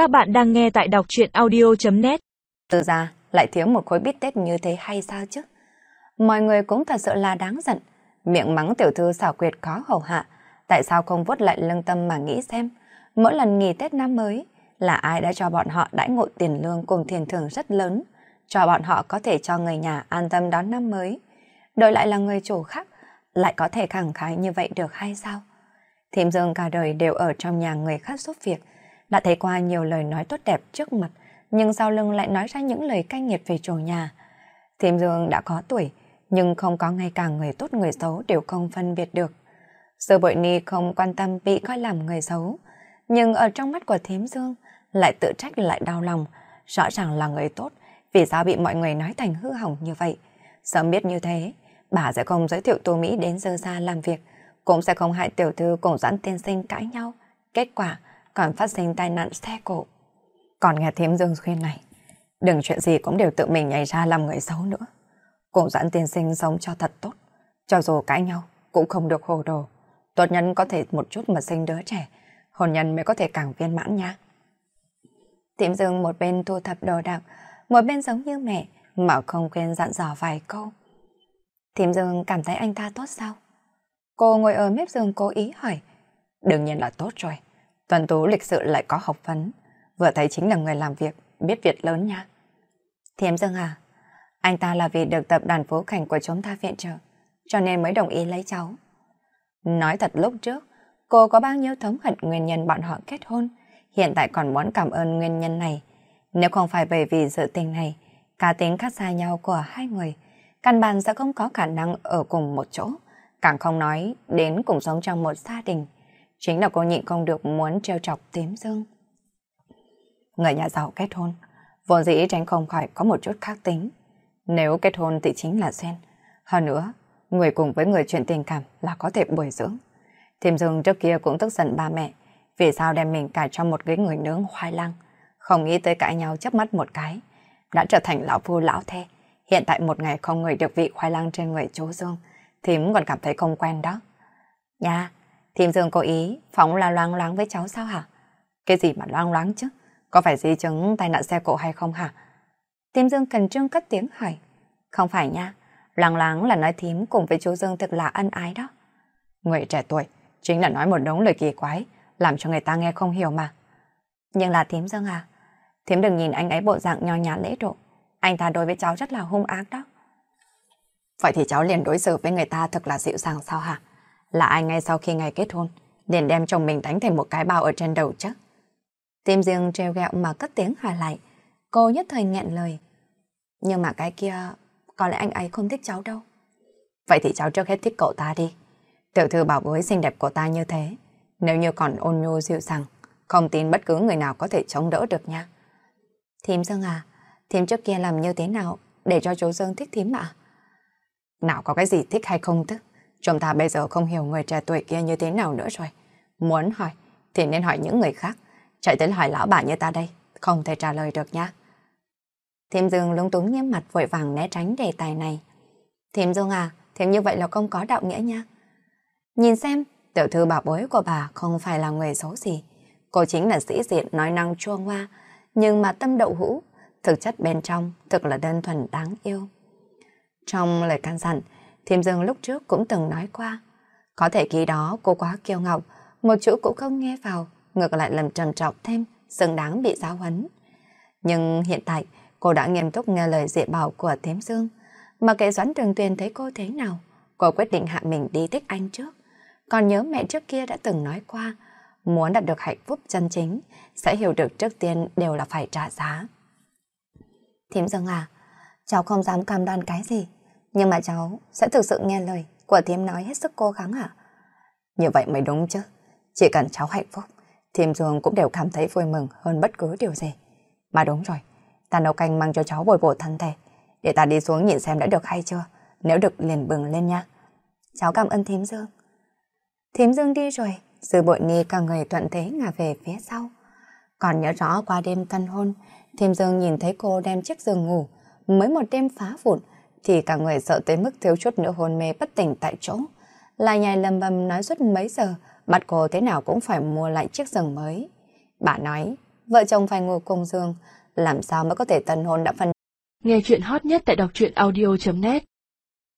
Các bạn đang nghe tại đọc chuyện audio.net Từ ra lại thiếu một khối bít tết như thế hay sao chứ? Mọi người cũng thật sự là đáng giận. Miệng mắng tiểu thư xảo quyệt khó hầu hạ. Tại sao không vuốt lại lương tâm mà nghĩ xem? Mỗi lần nghỉ Tết năm mới là ai đã cho bọn họ đãi ngộ tiền lương cùng tiền thưởng rất lớn, cho bọn họ có thể cho người nhà an tâm đón năm mới. Đổi lại là người chủ khác, lại có thể khẳng khái như vậy được hay sao? Thím Dương cả đời đều ở trong nhà người khác giúp việc, đã thấy qua nhiều lời nói tốt đẹp trước mặt, nhưng sau lưng lại nói ra những lời cay nghiệt về chủ nhà. Thiêm Dương đã có tuổi, nhưng không có ngay cả người tốt người xấu đều không phân biệt được. Sư bội ni không quan tâm bị coi làm người xấu, nhưng ở trong mắt của Thiêm Dương lại tự trách lại đau lòng, rõ ràng là người tốt, vì sao bị mọi người nói thành hư hỏng như vậy. Sớm biết như thế, bà sẽ không giới thiệu Tô Mỹ đến dơ ra làm việc, cũng sẽ không hại tiểu thư cùng dẫn tiên sinh cãi nhau. Kết quả còn phát sinh tai nạn xe cộ. Còn nghe thím Dương khuyên này, đừng chuyện gì cũng đều tự mình nhảy ra làm người xấu nữa. Cùng dẫn tiên sinh sống cho thật tốt, cho dù cãi nhau cũng không được hồ đồ. Tốt nhân có thể một chút mà sinh đứa trẻ, hôn nhân mới có thể càng viên mãn nha. Tiệm Dương một bên thu thập đồ đạc, một bên giống như mẹ, mà không quên dặn dò vài câu. Thím Dương cảm thấy anh ta tốt sao? Cô ngồi ở mép giường cố ý hỏi. Đương nhiên là tốt rồi. Tuần Tú lịch sự lại có học vấn. Vừa thấy chính là người làm việc, biết việc lớn nha. Thiếm Dương à, anh ta là vì được tập đoàn phố cảnh của chúng ta viện trợ, cho nên mới đồng ý lấy cháu. Nói thật lúc trước, cô có bao nhiêu thống hận nguyên nhân bọn họ kết hôn, hiện tại còn muốn cảm ơn nguyên nhân này. Nếu không phải bởi vì sự tình này, cá tính khác xa nhau của hai người, căn bản sẽ không có khả năng ở cùng một chỗ, càng không nói đến cùng sống trong một gia đình. Chính là cô nhịn không được muốn trêu chọc tím dương. Người nhà giàu kết hôn, vốn dĩ tránh không khỏi có một chút khác tính. Nếu kết hôn thì chính là xen. Hơn nữa, người cùng với người chuyện tình cảm là có thể bồi dưỡng. Thiêm Dương trước kia cũng tức giận ba mẹ, vì sao đem mình cài cho một cái người nướng khoai lang, không nghĩ tới cãi nhau chớp mắt một cái, đã trở thành lão phu lão thê. Hiện tại một ngày không người được vị khoai lang trên người chú Dương, thím còn cảm thấy không quen đó. Nha, Thìm Dương cố ý phóng là loáng loáng với cháu sao hả? Cái gì mà loáng loáng chứ? Có phải di chứng tai nạn xe cộ hay không hả? Thím Dương cần trương cất tiếng hỏi. Không phải nha, Loáng loáng là nói thím cùng với chú Dương thực là ân ái đó. Người trẻ tuổi, chính là nói một đống lời kỳ quái, làm cho người ta nghe không hiểu mà. Nhưng là thím Dương à, thím đừng nhìn anh ấy bộ dạng nho nhã lễ độ. Anh ta đối với cháu rất là hung ác đó. Vậy thì cháu liền đối xử với người ta thật là dịu dàng sao hả? Là ai ngay sau khi ngày kết hôn, liền đem chồng mình đánh thành một cái bao ở trên đầu chứ? Tim riêng treo gẹo mà cất tiếng hỏi lại. Cô nhất thời nghẹn lời. Nhưng mà cái kia, có lẽ anh ấy không thích cháu đâu. Vậy thì cháu trước hết thích cậu ta đi. Tiểu thư bảo bối xinh đẹp của ta như thế. Nếu như còn ôn nhu dịu dàng, không tin bất cứ người nào có thể chống đỡ được nha. Thím Dương à, thím trước kia làm như thế nào để cho chú Dương thích thím ạ? Nào có cái gì thích hay không tức? Chúng ta bây giờ không hiểu người trẻ tuổi kia như thế nào nữa rồi. Muốn hỏi thì nên hỏi những người khác. Chạy tới hỏi lão bà như ta đây, không thể trả lời được nha. Thiêm Dương lúng túng nghiêm mặt vội vàng né tránh đề tài này. Thiêm Dương à, thiêm như vậy là không có đạo nghĩa nha. Nhìn xem, tiểu thư bảo bối của bà không phải là người xấu gì. Cô chính là sĩ diện nói năng chua ngoa, nhưng mà tâm đậu hũ, thực chất bên trong thực là đơn thuần đáng yêu. Trong lời can dặn, Thiêm Dương lúc trước cũng từng nói qua. Có thể khi đó cô quá kiêu ngạo, một chữ cũng không nghe vào, ngược lại làm trầm trọng thêm, xứng đáng bị giáo huấn. Nhưng hiện tại, cô đã nghiêm túc nghe lời dạy bảo của Thiêm Dương. Mà kệ Doãn Trường Tuyền thấy cô thế nào, cô quyết định hạ mình đi thích anh trước. Còn nhớ mẹ trước kia đã từng nói qua, muốn đạt được hạnh phúc chân chính, sẽ hiểu được trước tiên đều là phải trả giá. Thiếm Dương à, cháu không dám cam đoan cái gì, nhưng mà cháu sẽ thực sự nghe lời của Thiếm nói hết sức cố gắng ạ. Như vậy mới đúng chứ, chỉ cần cháu hạnh phúc, Thiêm Dương cũng đều cảm thấy vui mừng hơn bất cứ điều gì. Mà đúng rồi, ta nấu canh mang cho cháu bồi bổ thân thể, để ta đi xuống nhìn xem đã được hay chưa, nếu được liền bừng lên nha. Cháu cảm ơn Thiếm Dương. Thiếm Dương đi rồi, sư bội ni cả người thuận thế ngả về phía sau. Còn nhớ rõ qua đêm tân hôn, Thiêm Dương nhìn thấy cô đem chiếc giường ngủ, mới một đêm phá vụn, thì cả người sợ tới mức thiếu chút nữa hôn mê bất tỉnh tại chỗ. Lại nhài lầm bầm nói suốt mấy giờ, bắt cô thế nào cũng phải mua lại chiếc giường mới. Bà nói, vợ chồng phải ngủ cùng giường, làm sao mới có thể tân hôn đã phân. Nghe chuyện hot nhất tại đọc truyện audio.net